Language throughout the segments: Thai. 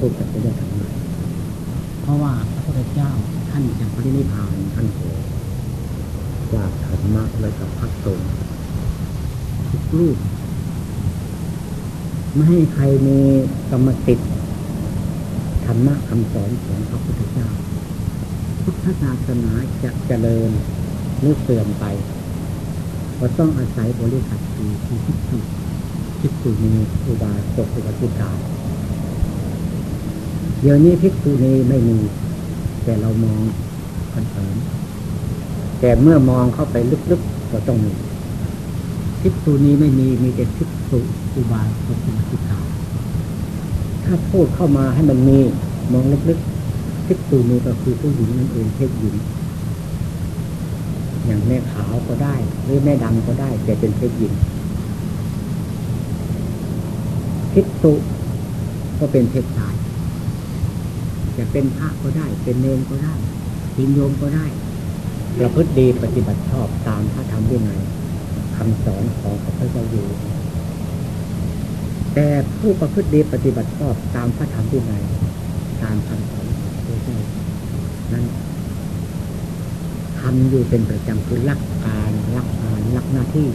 พูดกันเรื่องธรรมะเพราะว่าพระพุทธเจ้าท่านจะปรินิพพานท่านโหจากธรรมะเลยกับพระสงฆ์ทุกรูปไม่ให้ใครมีกรรมติดธรรมะคำสอนของพระพุทธเจ้าพุทธศาสนาจะเจริญหรือเสื่อมไปก็ต้องอาศัยบริษัทที่ที่คิดถูกคิดถูกมีอุบาสกอุบาสิกา เดี๋ยวนี้พิกษุนีไม่มี แต่เรามองกันเผินแต่เมื่อมองเข้าไปลึกๆก็ต้องมีพิกษุนีไม่มีมีแต่พิกษุอุบาสกอุบาสิกาถ้าพูดเข้ามาให้มันมีมองลึกๆพิกษุนีก็คือผู้หญิงนั่นเองเพศหญิงอย่างแม่ขาวก็ได้ หรือแม่ดำก็ได้ แต่เป็นเพศหญิงพิกษุก็เป็นเพศชาย จะเป็นพระก็ได้ เป็นเนรก็ได้ปินโยมก็ได้ ประพฤติดีปฏิบัติชอบตามพระธรรมวินัยคำสอนของพระพุทธเจ้าอยู่ แต่ผู้ประพฤติดีปฏิบัติชอบตามพระธรรมวินัยตามคำสอนของพระพุทธเจ้านั้นทำอยู่เป็นประจำคือรักการรักงานรักหน้าที่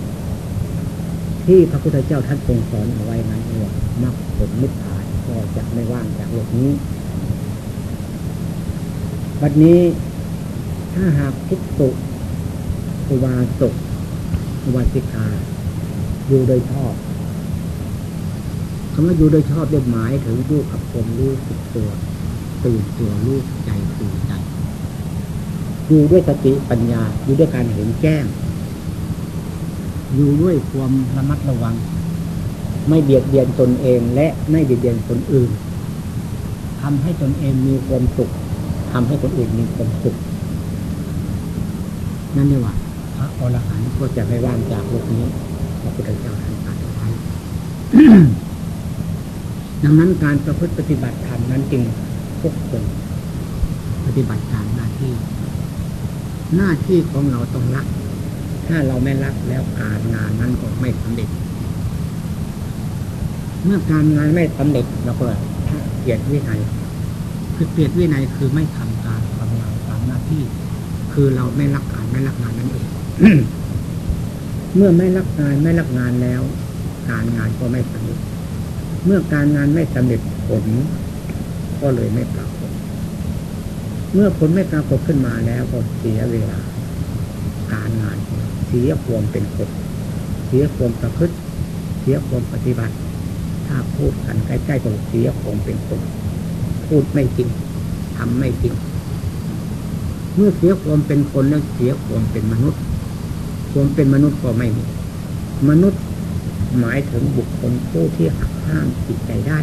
ที่พระพุทธเจ้าท่านทรงสอนเอาไว้นั้นเรียกมรรคผลนิพพานก็จะไม่ว่างจากโลกนี้ วันนี้ถ้าหากพิกษุอุบาสกอุบาสิกาอยู่โดยชอบคำว่าอยู่โดยชอบเรียหมายถึงรู้กับผมรู้สึกตัว ตื่นตัวรู้ใจตื่นใจอยู่ด้วยสติปัญญาอยู่ด้วยการเห็นแจ้ง อยู่ด้วยความระมัดระวัง ไม่เบียดเบียนตนเองและไม่เบียดเบียนคนอื่นทำให้ตนเองมีความสุข ทำให้คนอื่นมีความสุขนั่นเรียกว่าพระอรหันต์ก็จะไม่ว่างจากโลกนี้พระพุทธเจ้าท่านตรัสไว้ดังนั้นการประพฤติปฏิบัติธรรมนั้นจึงทุกคนปฏิบัติตามหน้าที่ หน้าที่ของเราต้องรัก ถ้าเราไม่รักแล้วการงานนั้นก็ไม่สำเร็จ เมื่อการงานไม่สำเร็จเราก็เกียรติวินัยคือเปลี่ยนวินัยคือไม่ทำการทำงานตามหน้า ที่ คือเราไม่รักการไม่รักงานนั่นเองเมื่อไม่รักงานไม่รักงานแล้ว การงานก็ไม่สำเร็จเมื่อการงานไม่สำเร็จผล ก็เลยไม่ปรากฏ เมื่อผลไม่ปรากฏขึ้นมาแล้วก็เสียเวลา การงานเสียความเป็นคนเสียความประพฤติเสียความปฏิบัติ ถ้าพูดกันใกล้ๆก็เสียความเป็นคน พูดไม่จริงทำไม่จริง เมื่อเสียความเป็นคนแล้วเสียความเป็นมนุษย์ ความเป็นมนุษย์ก็ไม่มีมนุษย์หมายถึงบุคคลผู้ที่หักห้ามจิตใจได้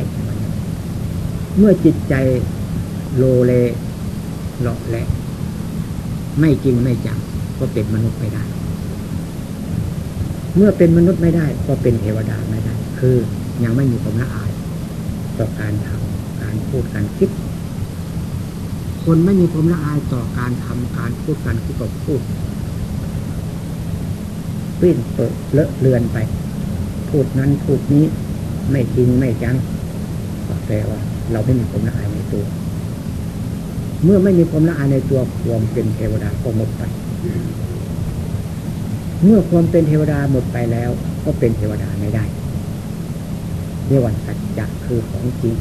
เมื่อจิตใจโลเลหลอกแหละ ไม่จริงไม่จังก็เป็นมนุษย์ไม่ได้ เมื่อเป็นมนุษย์ไม่ได้ ก็เป็นเทวดาไม่ได้ คือยังไม่มีความละอาย ต่อการทำการพูดการคิด คนไม่มีความละอายต่อการทำการพูดการคิดก็พูดปิ้นเปิดเลอะเลือนไป พูดนั้นพูดนี้ไม่จริงไม่จังก็แปลว่า เราไม่มีความละอายในตัว เมื่อไม่มีความละอายในตัวความเป็นเทวดาก็หมดไป เมื่อความเป็นเทวดาหมดไปแล้ว ก็เป็นเทวดาไม่ได้เรียกว่าสัจจะคือของจริง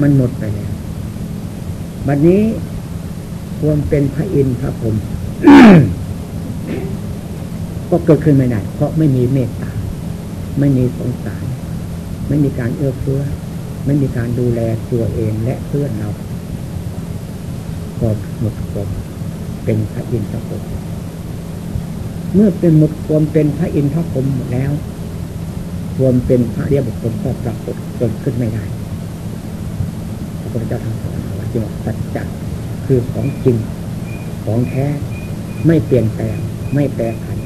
มันหมดไปแล้ว บัดนนี้ควรเป็นพระอินทร์พระพรหมก็เกิดขึ้นไม่ได้เพราะไม่มีเมตตา ไม่มีสงสาร ไม่มีการเอื้อเฟื้อ ไม่มีการดูแลตัวเองและเพื่อนเราก็หมดความเป็นพระอินทร์พระพรหมเมื่อเป็นหมดความเป็นพระอินทร์พระพรหมแล้ว ความเป็นพระเรียบุคคลก็ปรากฏเกิดขึ้นไม่ได้ ระพุทธเจ้าทำสอนว่าจึงสัจจะคือของจริง ของแท้ไม่เปลี่ยนแปลงไม่แปรผัน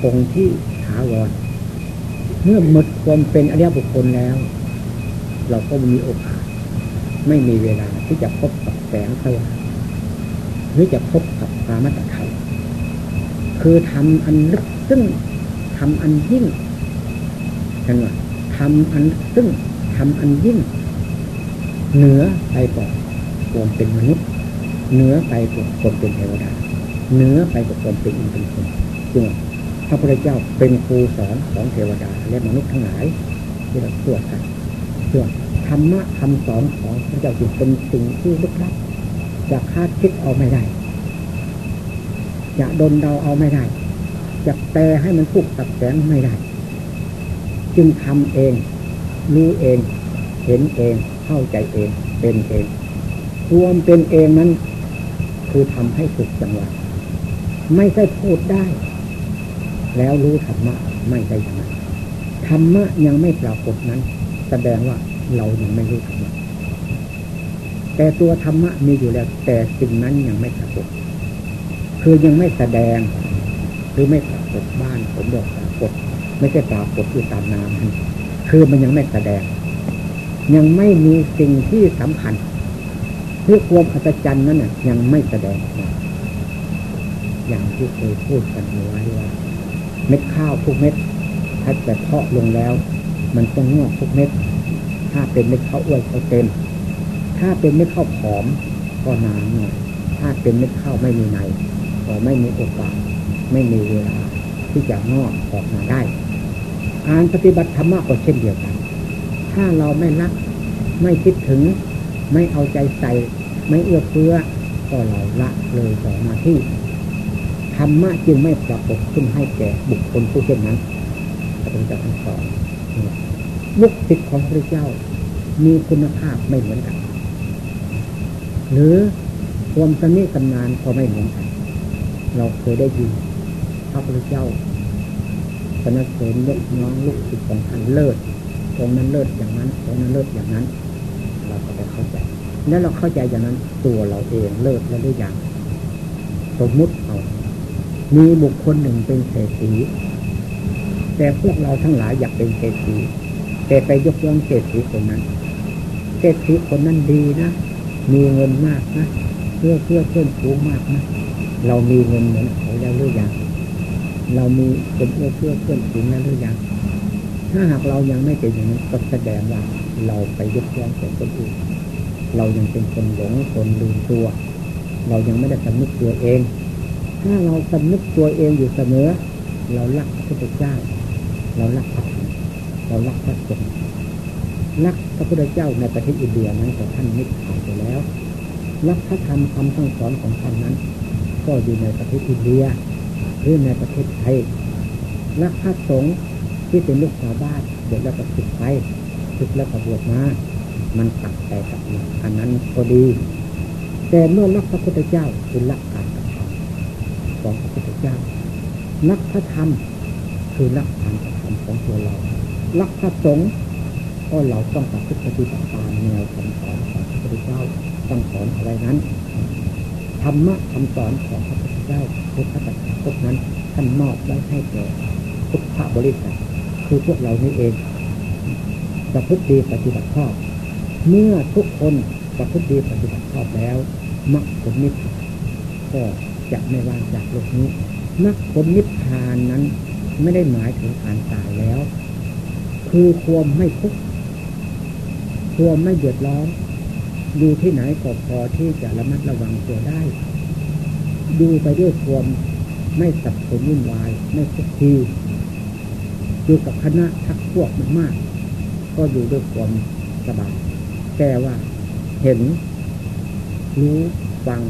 คงที่ถาวร เมื่อหมดความเป็นอริยบุคคลแล้ว เราก็มีโอกาส ไม่มีเวลาที่จะพบกับแสงสว่างหรือจะพบกับพามัตถรรคือทำอันลึกซึ่งทำอันยิ่งนั่นว่าทำอันซึ่งทำอันยิ่ง เหนือไปกว่าความเป็นมนุษย์ เหนือไปกว่าความเป็นเทวดาเหนือไปกว่าความเป็นอินทรีย์คนจึงพระพุทธเจ้าเป็นครูสอนของเทวดาและมนุษย์ทั้งหลายที่เราสวดกันเพื่อธรรมะคำสอนของพระเจ้าจึงเป็นสิ่งที่ลึกลับจะคาดคิดเอาไม่ได้จะดนเดาเอาไม่ได้จะแปลให้มันถูกตัดแสงไม่ได้ จึงทำเอง รู้เอง เห็นเอง เข้าใจเองเป็นเองรวมเป็นเองนั้น คือทำให้ถูกจังหวะไม่ใช่พูดได้ แล้วรู้ธรรมะไม่ใช่ธรรมะธรรมะยังไม่ปรากฏนั้น แสดงว่าเรายังไม่รู้ธรรมะแต่ตัวธรรมะมีอยู่แล้ว แต่สิ่งนั้นยังไม่ปรากฏคือยังไม่แสดง หรือไม่ปรากฏบ้านผมบอกปรากฏ ไม่ใช่ปรากฏอยู่ตามนามคือมันยังไม่แสดง ยังไม่มีสิ่งที่สำคัญเพื่อความอัศจรรย์นั้นน่ะ ยังไม่แสดงออกอย่างที่เคยพูดกันไว้ว่า เม็ดข้าวทุกเม็ด ถ้าจะเพาะลงแล้ว มันต้องงอกทุกเม็ด ถ้าเป็นเม็ดข้าวอ้วนก็เต็ม ถ้าเป็นเม็ดข้าวผอมก็นานหน่อยถ้าเป็นเม็ดข้าวไม่มีในก็ไม่มีโอกาส ไม่มีเวลาที่จะงอกออกมาได้ การปฏิบัติธรรมะก็เช่นเดียวกัน ถ้าเราไม่รัก ไม่คิดถึง ไม่เอาใจใส่ ไม่เอื้อเฟื้อ ก็เราละเลยต่อหน้าที่ธรรมะจึงไม่ปรากฏขึ้นให้แก่บุคคลผู้เช่นนั้นพระพุทธเจ้าสอนลูกศิษย์ของพระเจ้า มีคุณภาพไม่เหมือนกัน หรือความสนิทกันนานก็ไม่เหมือนกัน เราเคยได้ยินพระพุทธเจ้าสนับสนุนยกน้องลูกศิษย์ของท่านเลิศ ตรงนั้นเลิศอย่างนั้นตรงนั้นเลิศอย่างนั้น เราก็ไปเข้าใจแล้วเราเข้าใจอย่างนั้น ตัวเราเองเลิศแล้วหรือยังสมมุติเอามีบุคคลหนึ่งเป็นเศรษฐีแต่พวกเราทั้งหลายอยากเป็นเศรษฐีแต่ไปยกย่องเศรษฐีคนนั้นเศรษฐีคนนั้นดีนะมีเงินมากนะเพื่อเพื่อเพื่อนฟูงมากนะเรามีเงินเหมือนเขาแล้วหรือยังเรามีเป็นเพื่อเพื่อเพื่อนฟูงแล้วหรือยัง ถ้าหากเรายังไม่เป็นอย่างนั้นก็แสดงว่าเราไปยกย่องคนอื่นเรายังเป็นคนหลงคนลืมตัว เรายังไม่ได้สำนึกตัวเอง ถ้าเราสำนึกตัวเองอยู่เสมอ เรารักพระพุทธเจ้า เรารักพระธรรมเรารักพระสงฆ์รักพระพุทธเจ้าในประเทศอินเดียนั้นแต่ท่านนิพพานไปแล้ว รักพระธรรมคำสั่งสอนของท่านนั้น ก็อยู่ในประเทศอินเดียหรือในประเทศไทยรักพระสงฆ์ ที่เป็นลูกชาวบ้านบวชแล้วก็สึกไปสึกแล้วก็บวชมา มันตัดแต่กับอันนั้นก็ดี แต่เมื่อรักพระพุทธเจ้าคือรักการของพระพุทธเจ้านักพระธรรมคือนักการกระทำของตัวเราลักพระสงฆ์ก็เราต้องปฏิบัติตามแนวคำสอนของพระพุทธเจ้าต้องสอนอะไรนั้นธรรมะคำสอนของพระพุทธเจ้าพุทธศาสนาพวกนั้นท่านมอบไว้ให้แก่พุทธบริษัท คือพวกเรานี่เองประพฤติดีปฏิบัติชอบ เมื่อทุกคนประพฤติดีปฏิบัติชอบแล้วมรรคผลนิพพานก็จะไม่ว่างจากโลกนี้มรรคผลนิพพานนั้นไม่ได้หมายถึงการตายแล้ว คือความไม่ทุกข์ความไม่เดือดร้อนอยู่ที่ไหนก็พอที่จะระมัดระวังตัวได้ ดูไปด้วยความไม่สับสนวุ่นวาย ไม่ทุกที อยู่กับคณะทักพวกมาก ก็อยู่ด้วยความสบายแต่ว่า เห็น รู้ฟัง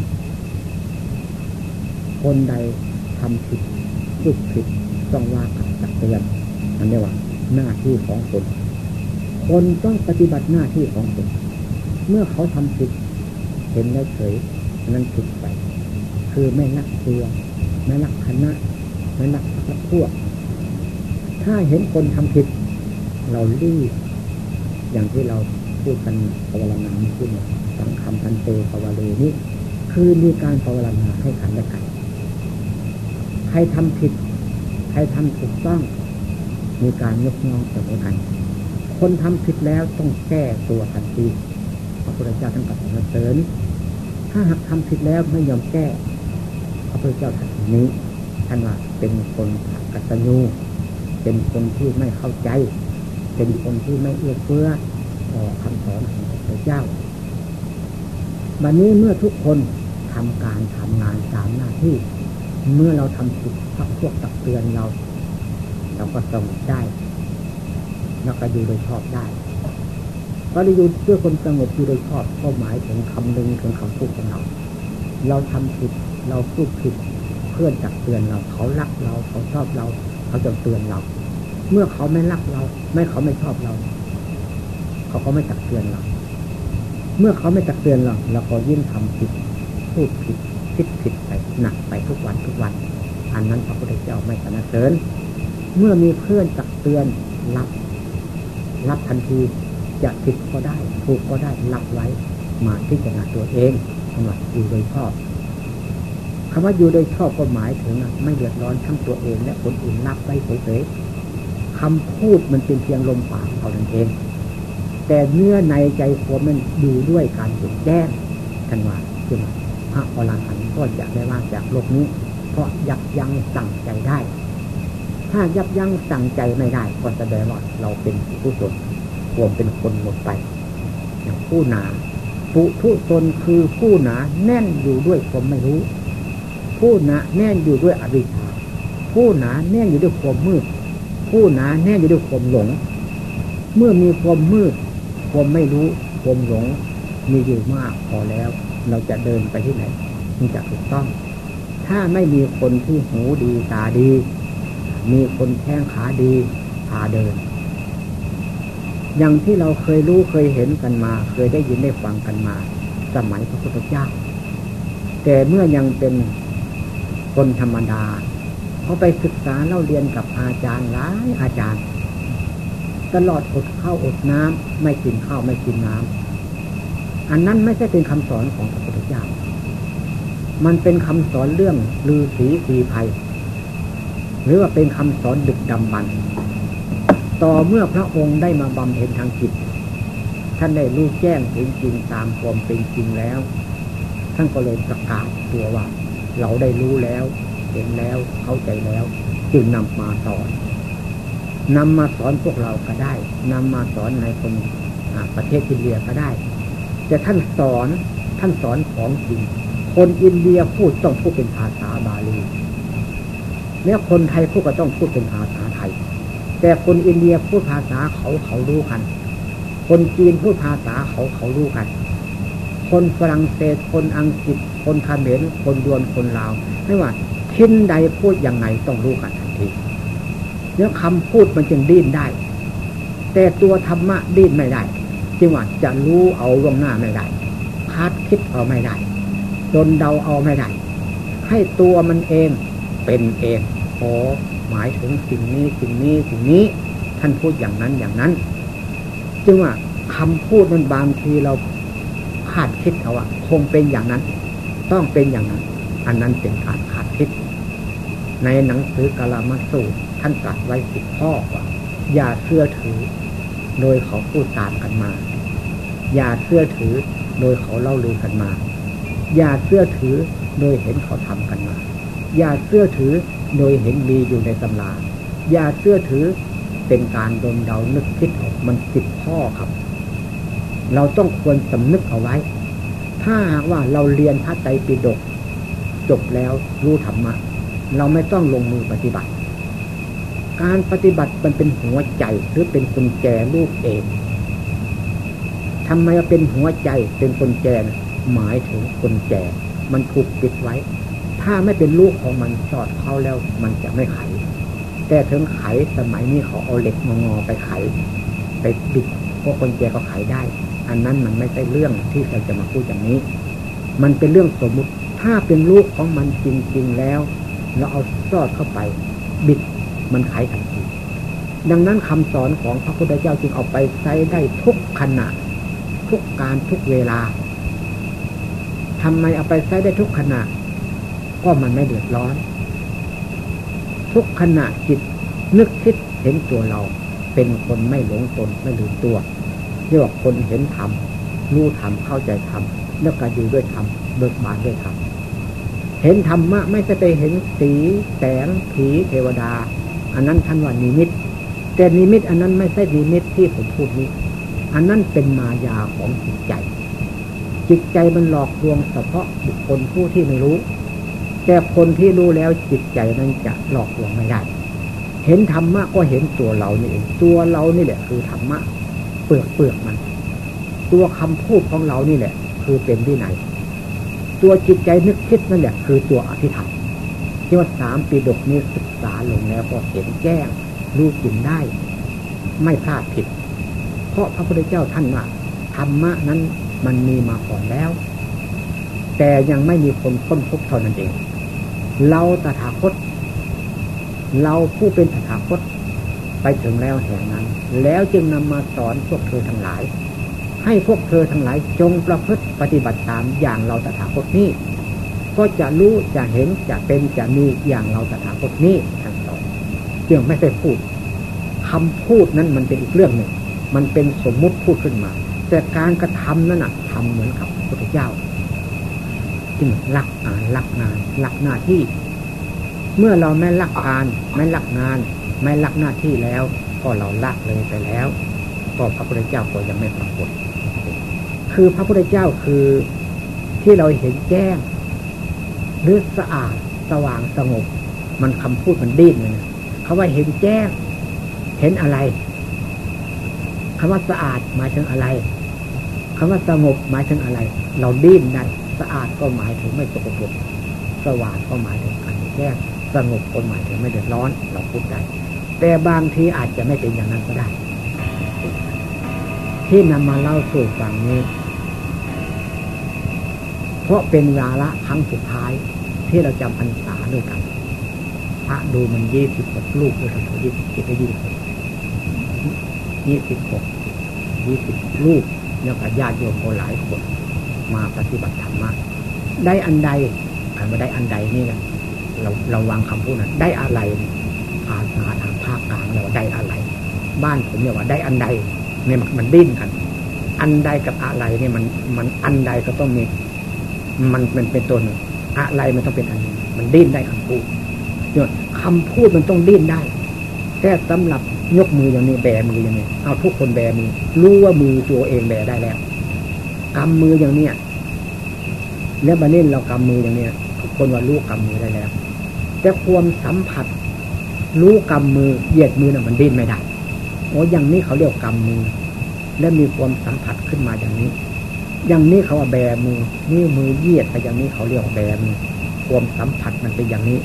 คนใดทำผิดพูดผิดต้องว่ากับตักเตือนอันนี้ว่าหน้าที่ของคน คนต้องปฏิบัติหน้าที่ของคน เมื่อเขาทำผิด เห็นแล้วเฉยนั้นผิดไป คือไม่นักตัวไม่นักคณะไม่นักพวก ถ้าเห็นคนทำผิด เรารีบอย่างที่เราพูดกันภาวนาขึ้นสังคำพันเตภาวเลนี้คือมีการภาวนาให้ขันและกันใครทำผิด ใครทำถูกต้อง มีการยกย่องเสมอกัน คนทำผิดแล้วต้องแก้ตัวทันทีพระพุทธเจ้าท่านกัสรเสริญถ้าหากทำผิดแล้วไม่ยอมแก้พระพุทธเจ้าท่านนี้ท่านว่าเป็นคนกัตญู เป็นคนที่ไม่เข้าใจ เป็นคนที่ไม่เอื้อเฟื้อต่อคำสอนของพระเจ้าวันนี้เมื่อทุกคนทำการทำงานตามหน้าที่ เมื่อเราทำผิดพักพวกตักเตือนเรา เราก็สงบได้แล้วก็อยู่โดยชอบได้ก็ได้อยู่ด้วยคนสงบอยู่โดยชอบก็หมายถึงคำนึงถึงคำพูดของเรา เราทำผิดเราพูดผิดเพื่อนตักเตือนเราเขารักเราเขาชอบเรา เขาจะเตือนเรา เมื่อเขาไม่รักเรา ไม่เขาไม่ชอบเรา เขาก็ไม่ตักเตือนเรา เมื่อเขาไม่ตักเตือนเราเราก็ยิ่งทำผิด พูดผิดคิดผิดไปหนักไปทุกวันทุกวัน อันนั้นพระพุทธเจ้าไม่สนับสนุนเมื่อมีเพื่อนตักเตือนรับ รับทันทีจะผิดก็ได้ ถูกก็ได้รับไว้ มาที่จะนาตัวเองสำหรับอยู่โดยชอบ คำว่าอยู่โดยชอบก็หมายถึงไม่เดือดร้อนทั้งตัวเอง และคนอื่นรับไว้เฉยๆคำพูดมันเป็นเพียงลมปากเท่านั้นเอง แต่เนื้อในใจความมันอยู่ด้วยการเห็นแจ้งกันว่าจึงพระอรหันต์ก็จะได้ว่างจากโลกนี้ เพราะยับยั้งสั่งใจได้ ถ้ายับยั้งสั่งใจไม่ได้ก็แสดงว่าเราเป็นผู้สนควมเป็นคนหมดไปอย่างผู้หนา ปุถุชนคือผู้หนาแน่นอยู่ด้วยความไม่รู้ ผู้หนาแน่นอยู่ด้วยอวิชชาผู้หนาแน่นอยู่ด้วยความมืด ผู้หนาแน่นอยู่ด้วยความหลง เมื่อมีความมืด ความไม่รู้ ความหลง มีอยู่มากพอแล้ว เราจะเดินไปที่ไหนมันจะถูกต้อง ถ้าไม่มีคนที่หูดีตาดี มีคนแข้งขาดีพาเดิน อย่างที่เราเคยรู้เคยเห็นกันมา เคยได้ยินได้ฟังกันมา สมัยพระพุทธเจ้า แต่เมื่อยังเป็น คนธรรมดาเขาไปศึกษาเล่าเรียนกับอาจารย์หลายอาจารย์ ตลอดอดข้าวอดน้ำไม่กินข้าวไม่กินน้ำอันนั้นไม่ใช่เป็นคำสอนของพระพุทธเจ้า มันเป็นคำสอนเรื่องลือสีสีภัย หรือว่าเป็นคำสอนดึกดำบรรต่อเมื่อพระองค์ได้มาบำเพ็ญทางจิต ท่านได้รู้แจ้งเห็นจริงตามความเป็นจริงแล้ว ท่านก็เลยประกาศตัวว่า เราได้รู้แล้ว เห็นแล้วเข้าใจแล้ว จึงนำมาสอนนำมาสอนพวกเราก็ได้นำมาสอนในคนประเทศอินเดียก็ได้ แต่ท่านสอนท่านสอนของจริงคนอินเดียพูดต้องพูดเป็นภาษาบาลีแล้วคนไทยพูดก็ต้องพูดเป็นภาษาไทย แต่คนอินเดียพูดภาษาเขาเขารู้กัน คนจีนพูดภาษาเขาเขารู้กัน คนฝรั่งเศสคนอังกฤษ คนคาเมรคนดวนคนลาวไม่ว่าทิ้นใดพูดอย่างไงต้องรู้กันทันทีแล้วคำพูดมันจึงดิ้นได้ แต่ตัวธรรมะดิ้นไม่ได้จึงว่าจะรู้เอาล่วงหน้าไม่ได้คาดคิดเอาไม่ได้ดนเดาเอาไม่ได้ ให้ตัวมันเองเป็นเองโอ้หมายถึงสิ่งนี้สิ่งนี้สิ่งนี้ ท่านพูดอย่างนั้นอย่างนั้น จึงว่าคำพูดมันบางทีเราคาดคิดเอาว่าคงเป็นอย่างนั้น ต้องเป็นอย่างนั้น อันนั้นเป็นการคาดคิดในหนังสือกาลามาสูตรท่านตรัสไว้สิบข้อว่า อย่าเชื่อถือ โดยเขาพูดตามกันมา อย่าเชื่อถือโดยเขาเล่าลือกันมา อย่าเชื่อถือโดยเห็นเขาทำกันมา อย่าเชื่อถือโดยเห็นมีอยู่ในตำรา อย่าเชื่อถือเป็นการดมเดานึกคิดออกมันสิบข้อครับ เราต้องควรสำนึกเอาไว้ ถ้าหากว่าเราเรียนพระไตรปิฎกจบแล้วรู้ธรรมะ เราไม่ต้องลงมือปฏิบัติ การปฏิบัติมันเป็นหัวใจหรือเป็นคนแจลูกเองทำไมเป็นหัวใจเป็นคนแจหมายถึงคนแจ มันถูกปิดไว้ ถ้าไม่เป็นลูกของมันสอดเข้าแล้วมันจะไม่ไข แต่ถึงไขสมัยนี้เขาเอาเหล็กงอไปไข ไปบิด พวกคนแก่เขาไขได้ อันนั้นมันไม่ใช่เรื่องที่เราจะมาพูดอย่างนี้ มันเป็นเรื่องสมมุติ ถ้าเป็นลูกของมันจริง ๆ แล้ว เราเอาสอดเข้าไป บิดมันไขทันทีดังนั้นคำสอนของพระพุทธเจ้าจึงเอาไปใช้ได้ทุกขณะ ทุกการทุกเวลาทำไมเอาไปใช้ได้ทุกขณะ ก็มันไม่เดือดร้อน ทุกขณะจิตนึกคิดเห็นตัวเรา เป็นคนไม่หลงตนไม่ลืมตัวเรียกว่าคนเห็นธรรมรู้ธรรมเข้าใจธรรมแล้วก็อยู่ด้วยธรรมเบิกบานด้วยธรรมเห็นธรรมะไม่ใช่ไปเห็นสีแสงผีเทวดา อันนั้นท่านว่านิมิต แต่นิมิตอันนั้นไม่ใช่นิมิตที่ผมพูดนี้ อันนั้นเป็นมายาของจิตใจ จิตใจมันหลอกลวงเฉพาะบุคคลผู้ที่ไม่รู้ แต่คนที่รู้แล้วจิตใจนั้นจะหลอกลวงไม่ได้ เห็นธรรมะก็เห็นตัวเรานี่เองตัวเรานี่แหละ คือธรรมะเปลือกเปลือกมัน ตัวคำพูดของเรานี่แหละ คือเป็นที่ไหนตัวจิตใจนึกคิดนั่นแหละ คือตัวอธิษฐานที่ว่าสามปีดกนี้ศึกษาลงแล้วก็เห็นแจ้งรู้กินได้ ไม่พลาดผิด เพราะพระพุทธเจ้าท่านว่าธรรมะนั้นมันมีมาก่อนแล้ว แต่ยังไม่มีคนค้นพบเท่านั้นเอง เราตถาคต เราผู้เป็นตถาคตไปถึงแล้วแห่งนั้น แล้วจึงนำมาสอนพวกเธอทั้งหลาย ให้พวกเธอทั้งหลายจงประพฤติปฏิบัติตามอย่างเราตถาคตนี้ ก็จะรู้จะเห็นจะเป็นจะมีอย่างเราตถาคตนี้ทั้งสองจึงไม่ได้พูดคำพูดนั้นมันเป็นอีกเรื่องหนึ่ง มันเป็นสมมุติพูดขึ้นมา แต่การกระทำนั้นนะทำเหมือนกับพระพุทธเจ้าจึงรักงานรักงานรักหน้าที่ เมื่อเราไม่รักงาน ไม่รักงานไม่รักหน้าที่แล้ว ก็เราละเลยไปแล้วก็พระพุทธเจ้าก็ยังไม่ปรากฏ คือพระพุทธเจ้าคือที่เราเห็นแจ้งหรือสะอาดสว่างสงบ มันคำพูดมันดิ้นเลยเขาว่าเห็นแจ้ง เห็นอะไรคำว่าสะอาดหมายถึงอะไรคำว่าสงบหมายถึงอะไร เราดิ้นได้สะอาดก็หมายถึงไม่สกปรกสว่างก็หมายถึงการแจ้ง สงบก็หมายถึงไม่เดือดร้อนเราพูดได้แต่บางทีอาจจะไม่เป็นอย่างนั้นก็ได้ ที่นำมาเล่าสู่ฟังนี้ เพราะเป็นวาระครั้งสุดท้ายที่เราจำพรรษาด้วยกัน พระดูมันยี่สิบหกลูกด้วยกันยี่สิบเจ็ดยี่สิบหกยี่สิบหกยี่สิบลูกแล้วก็ญาติโยมหลายคนมาปฏิบัติธรรมะได้อันใดคำว่าได้อันใดนี่แหละ เราเราวางคำพูดนั้นได้อะไรภาษาทางภาคกลางเราได้อะไร บ้านผมเนี่ยว่าได้อันใดเนี่ยมันดิ้นกัน อันใดกับอะไรเนี่ยมันมันอันใดก็ต้องมี มันเป็นเป็นตัวหนึ่งอะไรมันต้องเป็นอันนี้มันดิ้นได้คำพูดเนี่ยคำพูดมันต้องดิ้นได้แค่สำหรับยกมืออย่างนี้แบมืออย่างนี้เอาทุกคนแบมือ รู้ว่ามือตัวเองแบได้แล้วกำมืออย่างเนี้ยแล้วมาเล่นเรากำมืออย่างเนี้ยทุกคนว่ารู้กำมือได้แล้ว แต่ความสัมผัส รู้กำมือเหยียดมือน่ะมันดิ้นไม่ได้โอ้อย่างนี้เขาเรียกกำมือ และมีความสัมผัสขึ้นมาอย่างนี้ อย่างนี้เขาว่าแบมือนี่มือเหยียดไปอย่างนี้เขาเรียกแบมือความสัมผัสมันเป็นอย่างนี้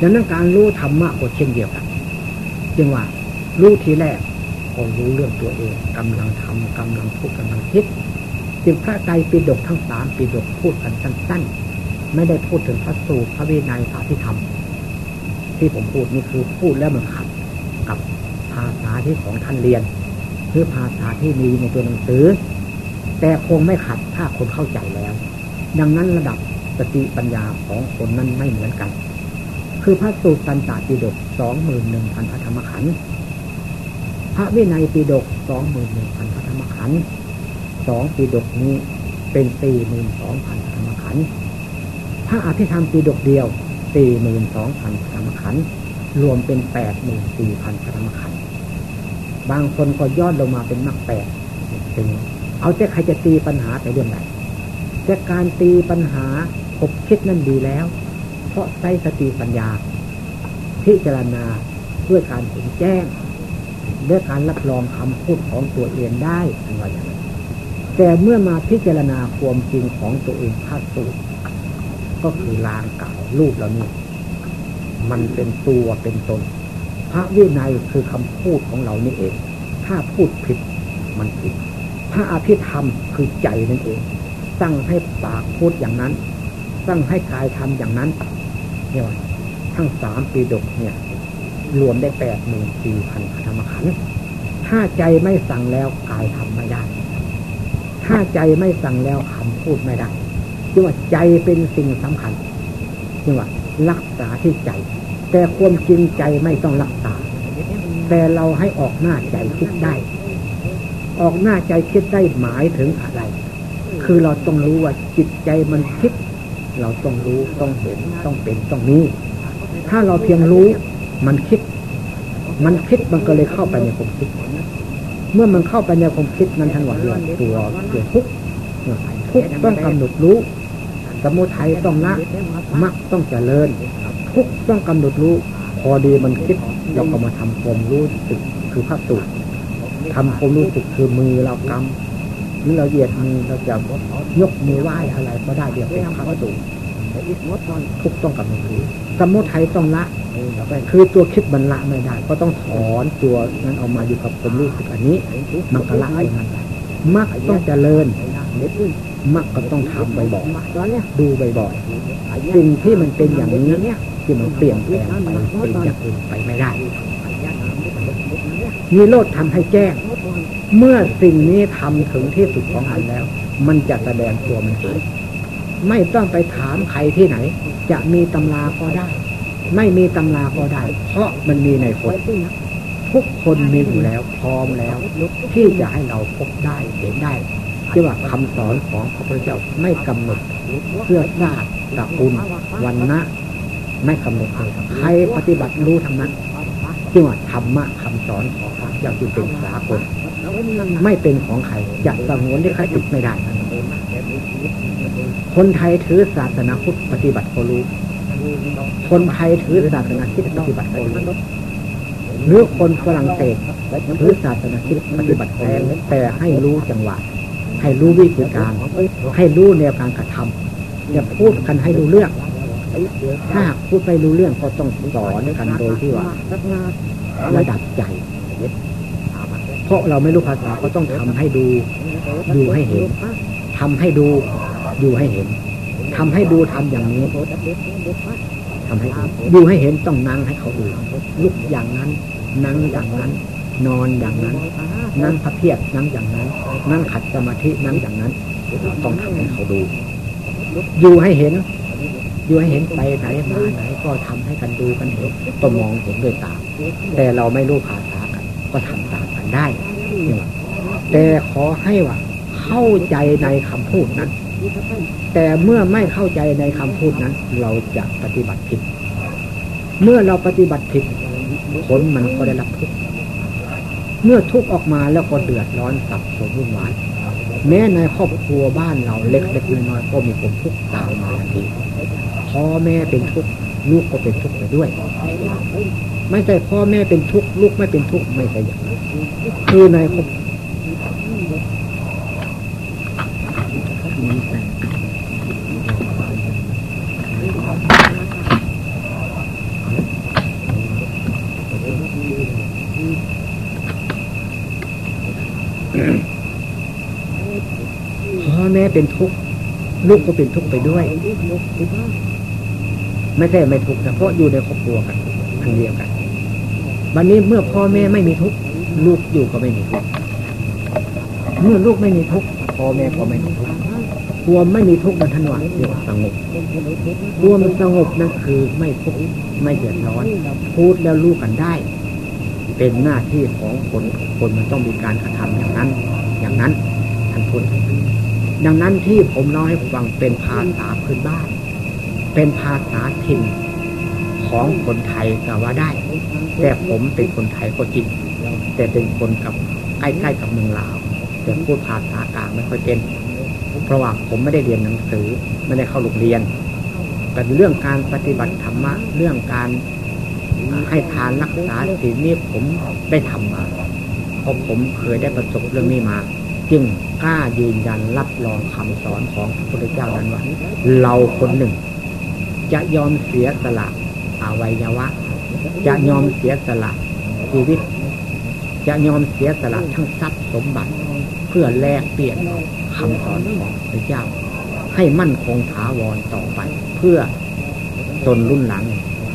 ดังนั้นการรู้ธรรมะก็เช่นเดียวกันจึงว่ารู้ทีแรกก็รู้เรื่องตัวเองกำลังทำกำลังพูดกำลังคิดจึงพระไตรปิฎกทั้งสามปิฎกพูดกันสั้นๆ ไม่ได้พูดถึงพระสูตรพระวินัยพระพิธรรม ที่ผมพูดนี่คือพูดแล้วมันขัดกับภาษาที่ของท่านเรียน หรือภาษาที่มีในตัวหนังสือ แต่คงไม่ขัดถ้าคนเข้าใจแล้ว ดังนั้นระดับสติปัญญาของคนนั้นไม่เหมือนกัน คือพระสูตรตันตปิฎกสองหมื่นหนึ่งพันพระธรรมขันธ์พระวินัยปิฎกสองหมื่นหนึ่งพันพระธรรมขันธ์สองปีดกนี้เป็นสี่หมื่นสองพันธรรมขันธ์ พระอภิธรรมปีดกเดียวสี่หมื่นสองพันธรรมขันรวมเป็นแปดหมื่นสี่พันธรรมขันบางคนก็ยอดลงมาเป็นมรรคแปดถึง เอาแต่ใครจะตีปัญหาไปเรื่องใดแต่การตีปัญหาคบคิดนั่นดีแล้ว เพราะใช้สติปัญญา พิจารณาด้วยการเห็นแจ้งด้วยการรับรองคำพูดของตัวเองได้ทันว่าอย่างนั้แต่เมื่อมาพิจารณาความจริงของตัวเองภาคสูตร ก็คือลางเก่ารูปเหล่านี้มันเป็นตัวเป็นตน พระวินัยคือคำพูดของเรานี่เอง ถ้าพูดผิดมันผิดพระอภิธรรมคือใจนั่นเอง ตั้งให้ปากพูดอย่างนั้น ตั้งให้กายทำอย่างนั้นเนี่ยทั้งสามปีดกเนี่ย รวมได้แปดหมื่นสี่พันธรรมขันธ์ถ้าใจไม่สั่งแล้วกายทำไม่ได้ ถ้าใจไม่สั่งแล้วคำพูดไม่ได้ จึงว่าใจเป็นสิ่งสำคัญจึงว่ารักษาที่ใจ แต่ความจริงใจไม่ต้องรักษา แต่เราให้ออกหน้าใจคิดได้ ออกหน้าใจคิดได้หมายถึงอะไร คือเราต้องรู้ว่าจิตใจมันคิด เราต้องรู้ต้องเห็นต้องเป็นต้องนี้ถ้าเราเพียงรู้มันคิด มันคิดมันก็เลยเข้าไปในความคิด เมื่อมันเข้าไปในความคิดนั้นทันว่าเรื่องตัวตัวทุกทุกข์ต้องกำหนดรู้ สมุทัยต้องละมรรคต้องเจริญ ทุกต้องกำหนดรู้ พอดีมันคิดเราก็มาทำความรู้สึกคือพระสูตรทำความรู้สึกคือมือเรากำหรือเราเหยียดมือเราจะยกมือไหว้อะไรก็ได้เดี๋ยวเป็นพระสูตรทุกต้องกำหนดรู้ สมุทัยต้องละคือตัวคิดมันละไม่ได้ ก็ต้องถอนตัวนั้นออกมาอยู่กับความรู้สึกอันนี้มันก็ละตัวนั้นมรรคต้องเจริญ มรรคก็ต้องทำบ่อยๆดูบ่อยๆสิ่งที่มันเป็นอย่างนี้ที่มันเปลี่ยนแปลงไปเป็นอย่างอื่นไปไม่ได้มีโลดทำให้แจ้ง เมื่อสิ่งนี้ทำถึงที่สุดของมันแล้ว มันจะแสดงตัวมันเองไม่ต้องไปถามใครที่ไหน จะมีตำราก็ได้ ไม่มีตำราก็ได้ เพราะมันมีในคนทุกคนมีอยู่แล้วพร้อมแล้ว ที่จะให้เราพบได้เห็นได้ ที่ว่าคำสอนของพระพุทธเจ้าไม่กำหนดเพื่อชาติตระกูลวันนะไม่กำหนดเลยใครปฏิบัติรู้ทั้งนั้นที่ว่าธรรมะคำสอนของพระเจ้าจึงเป็นสากลไม่เป็นของใครจะสงวนที่ใครติดไม่ได้ คนไทยถือศาสนาพุทธปฏิบัติก็รู้ คนไทยถือศาสนาคริสต์ปฏิบัติก็รู้หรือคนฝรั่งเศสถือศาสนาคริสต์ปฏิบัติก็รู้แต่ให้รู้จังหวะ ให้รู้วิธีการ ให้รู้แนวการกระทำอย่าพูดกันให้รู้เรื่อง ถ้าพูดไปรู้เรื่องก็ต้องสอนกันโดยที่ว่าระดับใจเพราะเราไม่รู้ภาษาก็ต้องทำให้ดู ดูให้เห็นทำให้ดู ดูให้เห็นทำให้ดูทำอย่างนี้ทำให้ดูให้เห็นต้องนั่งให้เขาดูลุกอย่างนั้น นั่งอย่างนั้น นอนอย่างนั้น นั่งพระเพียรนั่งอย่างนั้น นั่งขัดสมาธินั่งอย่างนั้นเราต้องทำให้เขาดู อยู่ให้เห็น อยู่ให้เห็นไปไหนมาไหนก็ทำให้กันดูกันเห็นก็มองเห็นด้วยตา แต่เราไม่รู้ภาษากัน ก็ทำตามกันได้แต่ขอให้ว่าเข้าใจในคำพูดนั้น แต่เมื่อไม่เข้าใจในคำพูดนั้น เราจะปฏิบัติผิด เมื่อเราปฏิบัติผิดผลมันก็ได้รับทุกข์ เมื่อทุกข์ออกมาแล้วก็เดือดร้อนสับสนวุ่นวายแม้ในครอบครัวบ้านเราเล็กๆน้อยๆก็มีความทุกข์ตามมาทันทีพ่อแม่เป็นทุกข์ลูกก็เป็นทุกข์ไปด้วย ไม่ใช่พ่อแม่เป็นทุกข์ลูกไม่เป็นทุกข์ไม่ใช่อย่างนั้นคือในครอบพ่อแม่ เป็นทุกข์ลูกก็เป็นทุกข์ไปด้วย ไม่ใช่ไม่ทุกข์แต่เพราะอยู่ในครอบครัวกันอันเดียวกัน วันนี้เมื่อพ่อแม่ไม่มีทุกข์ลูกอยู่ก็ไม่มีทุกข์เมื่อลูกไม่มีทุกข์พ่อแม่ก็ไม่มีทุกข์ความไม่มีทุกข์มันทันวันเรียกว่าสงบความสงบนั่นคือไม่ทุกข์ไม่เดือดร้อน พูดแล้วรู้กันได้ เป็นหน้าที่ของคนคนมันต้องมีการกระทำอย่างนั้น อย่างนั้นท่านพูด ดังนั้นที่ผมเล่าให้ฟังเป็นภาษาพื้นบ้าน เป็นภาษาถิ่นของคนไทยก็ว่าได้ แต่ผมเป็นคนไทยก็จริง แต่เป็นคนกับใกล้ๆกับเมืองลาว แต่พูดภาษากลางไม่ค่อยเป็น เพราะว่าผมไม่ได้เรียนหนังสือ ไม่ได้เข้าโรงเรียนแต่เรื่องการปฏิบัติธรรมะ เรื่องการให้ทานรักษาศีลนี่ผมได้ทำมา เพราะผมเคยได้ประสบเรื่องนี้มา จึงกล้ายืนยันรับรองคำสอนของพระพุทธเจ้านั้นว่าเราคนหนึ่ง จะยอมเสียสละอวัยวะ จะยอมเสียสละชีวิต จะยอมเสียสละทั้งทรัพย์สมบัติ เพื่อแลกเปลี่ยนคำสอนของพระเจ้า ให้มั่นคงถาวรต่อไป เพื่อตนรุ่นหลัง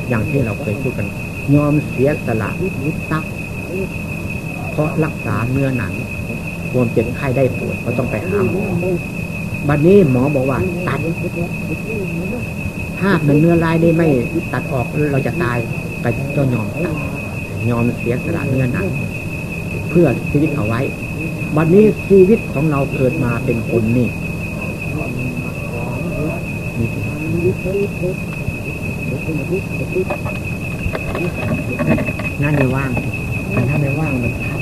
อย่างที่เราเคยพูดกัน ยอมเสียสละทรัพย์เพราะรักษาเนื้อหนัง รวมเจ็บไข้ได้ปวดก็ต้องไปหาหมอบัดนี้หมอบอกว่า ตัด ถ้าเป็นเนื้อลายนี่ไม่ตัดออกเราจะตายก็ต้องยอมตัดยอมเสียสละเนื้อหนังเพื่อชีวิตเอาไว้ บัดนี้ชีวิตของเราเกิดมาเป็นคนนี่นั่นไม่ว่างแต่ถ้าไม่ว่างมันทับ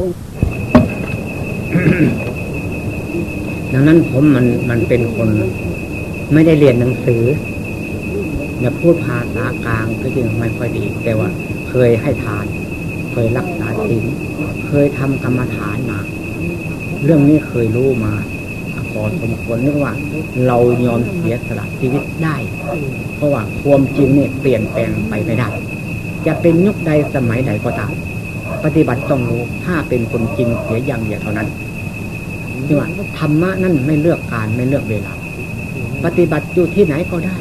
ว่างนั้นผมมันมันเป็นคน ไม่ได้เรียนหนังสือเนี่ยพูดภาษากลางก็จริงไม่ค่อยดี แต่ว่า เคยให้ทาน เคยรักษาศีลเคยทำกรรมฐานมา เรื่องนี้เคยรู้มาพอสมควรนึกว่า เรายอมเสียสละชีวิตได้ เพราะว่าความจริงเนี่ยเปลี่ยนแปลงไปไม่ได้ จะเป็นยุคใดสมัยใดก็ตาม ปฏิบัติต้องรู้ถ้าเป็นคนจริงเสียอย่างเดียวเท่านั้นนี่ว่าธรรมะนั่นไม่เลือกการไม่เลือกเวลา ปฏิบัติอยู่ที่ไหนก็ได้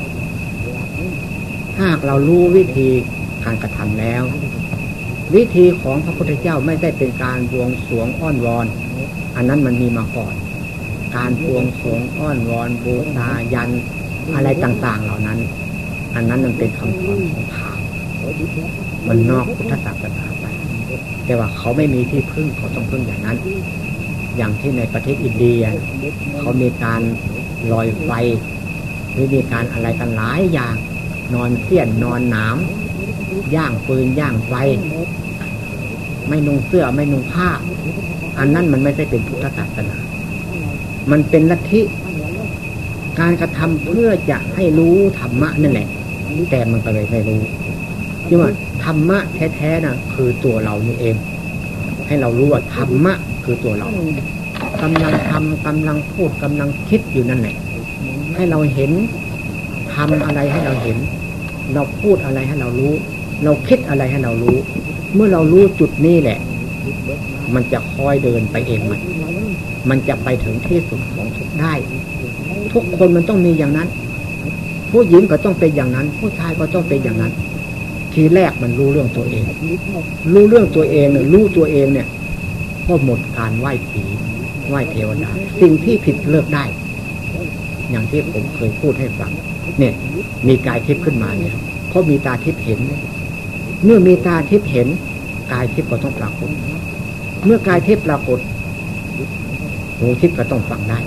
หากเรารู้วิธีการกระทำแล้ว วิธีของพระพุทธเจ้าไม่ได้เป็นการบวงสวงอ้อนวอน อันนั้นมันมีมาก่อน การบวงสวงอ้อนวอนบูชายันอะไรต่างๆเหล่านั้น อันนั้นมันเป็นคำสอนของพราหมณ์มันนอกพุทธศาสนาไป แต่ว่าเขาไม่มีที่พึ่งเขาต้องพึ่งอย่างนั้น อย่างที่ในประเทศอินเดีย เขามีการลอยไฟหรือมีการอะไรกันหลายอย่าง นอนเสี้ยนนอนหนามย่างปืนย่างไฟไม่นุ่งเสื้อไม่นุ่งผ้า อันนั้นมันไม่ได้เป็นพุทธศาสนา มันเป็นลัทธิการกระทำเพื่อจะให้รู้ธรรมะนั่นแหละแต่มันก็เลยไม่รู้ ที่ว่าธรรมะแท้ๆนะคือตัวเรานี่เอง ให้เรารู้ว่าธรรมะคือตัวเรากำลังทำกำลังพูดกำลังคิดอยู่นั่นแหละให้เราเห็นทำอะไรให้เราเห็น เราพูดอะไรให้เรารู้ เราคิดอะไรให้เรารู้ เมื่อเรารู้จุดนี้แหละ มันจะคอยเดินไปเองมัน มันจะไปถึงที่สุดของทุกได้ ทุกคนมันต้องมีอย่างนั้น ผู้หญิงก็ต้องเป็นอย่างนั้น ผู้ชายก็ต้องเป็นอย่างนั้น ทีแรกมันรู้เรื่องตัวเอง รู้เรื่องตัวเองเนี่ยรู้ตัวเองเนี่ยก็หมดการไหว้ผีไหว้เทวดา สิ่งที่ผิดเลิกได้ อย่างที่ผมเคยพูดให้ฟัง เนี่ย มีกายทิพย์ขึ้นมาเนี่ยเพราะมีตาทิพย์เห็น เมื่อมีตาทิพย์เห็น กายทิพย์ก็ต้องปรากฏ เมื่อกายทิพย์ปรากฏ หูทิพย์ก็ต้องฟังได้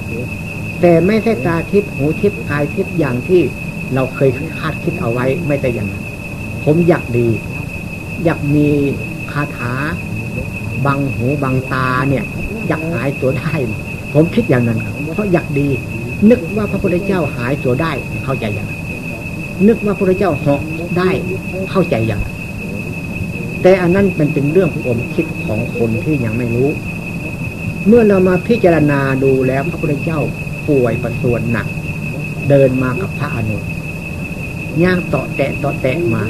แต่ไม่ใช่ตาทิพย์หูทิพย์กายทิพย์อย่างที่เราเคยคาดคิดเอาไว้ไม่ใช่อย่างนั้น ผมอยากดี อยากมีคาถาบังหูบังตาเนี่ย อยากหายตัวได้ ผมคิดอย่างนั้นครับเพราะอยากดี นึกว่าพระพุทธเจ้าหายตัวได้เข้าใจอย่างนั้นนึกว่าพระพุทธเจ้าเหาะได้เข้าใจอย่างนั้นแต่อันนั้นมันเป็นเรื่องผมคิดของคนที่ยังไม่รู้ เมื่อเรามาพิจารณาดูแล้วพระพุทธเจ้าป่วยประสวนหนัก เดินมากับพระอนุย่างตาะ แตะตาะแตะมา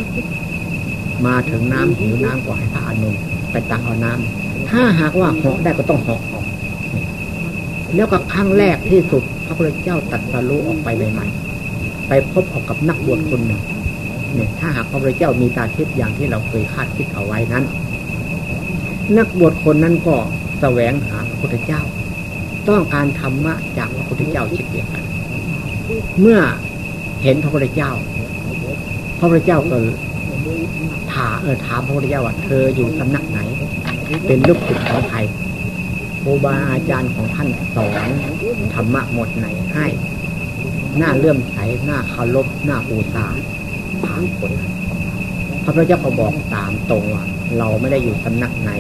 มาถึงน้ำหิวน้ำก็ให้พระอนุไปตักเอาน้ำถ้าหากว่าเหาะได้ก็ต้องเหาะออกแล้วก็ครั้งแรกที่สุดพระพุทธเจ้าตัดสรู้ออกไปใหม่ๆไปพบออกกับนักบวชคนหนึ่งเนี่ยถ้าหากพระพุทธเจ้ามีตาทิพย์อย่างที่เราเคยคาดคิดเอาไว้นั้น นักบวชคนนั้นก็แสวงหาพระพุทธเจ้า ต้องการธรรมะจากพระพุทธเจ้าเช่นเดียวกัน เมื่อเห็นพระพุทธเจ้า พระพุทธเจ้าก็ถามเออถามพระพุทธเจ้าว่าเธออยู่สำนักไหน เป็นลูกศิษย์ของใครครูบาอาจารย์ของท่านสอนธรรมะหมดไหนให้หน้าเลื่อมใสหน้าเคารพหน้าปูตาถามคนพระพุทธเจ้าก็บอกตามตรงว่าเราไม่ได้อยู่สำนักไหน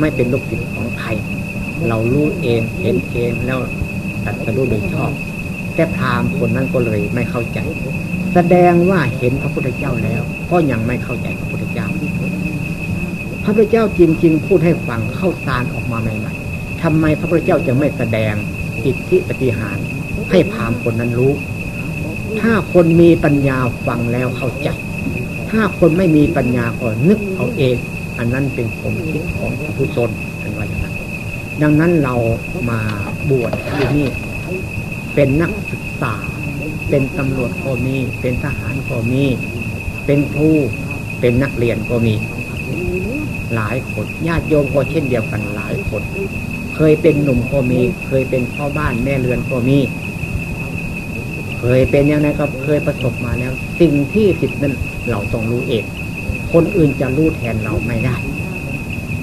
ไม่เป็นลูกศิษย์ของใคร เรารู้เองเห็นเองแล้วตัดสรู้โดยชอบ แต่พราหมณ์คนนั้นก็เลยไม่เข้าใจ ดงว่าเห็นพระพุทธเจ้าแล้ว ก็ยังไม่เข้าใจพระพุทธเจ้า พระพุทธเจ้าจริง ๆ พูดให้ฟังเข้าสารออกมาใหม่ๆทำไมพระพุทธเจ้าจะไม่แสดงอิทธิปฏิหารให้พามคนนั้นรู้ ถ้าคนมีปัญญาฟังแล้วเข้าใจ ถ้าคนไม่มีปัญญาก็นึกเอาเอง อันนั้นเป็นผมคิดของผู้ชนเป็นว่าอย่างนั้น ดังนั้นเรามาบวชที่นี่เป็นนักศึกษา เป็นตำรวจก็มี เป็นทหารก็มี เป็นครูเป็นนักเรียนก็มี หลายคนญาติโยมก็เช่นเดียวกันหลายคน เคยเป็นหนุ่มก็มี เคยเป็นพ่อบ้านแม่เรือนก็มี เคยเป็นยังไงก็เคยประสบมาแล้ว สิ่งที่ผิดนั้นเราต้องรู้เองคนอื่นจะรู้แทนเราไม่ได้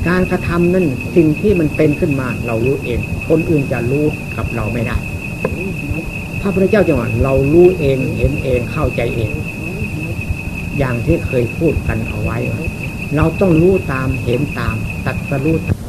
การกระทำนั้นสิ่งที่มันเป็นขึ้นมาเรารู้เอง คนอื่นจะรู้กับเราไม่ได้ ระพุทธเจ้าจังหวะเรารู้เองเห็นเองเข้าใจเอง อย่างที่เคยพูดกันเอาไว้ เราต้องรู้ตามเห็นตามตัดสรู้ตาม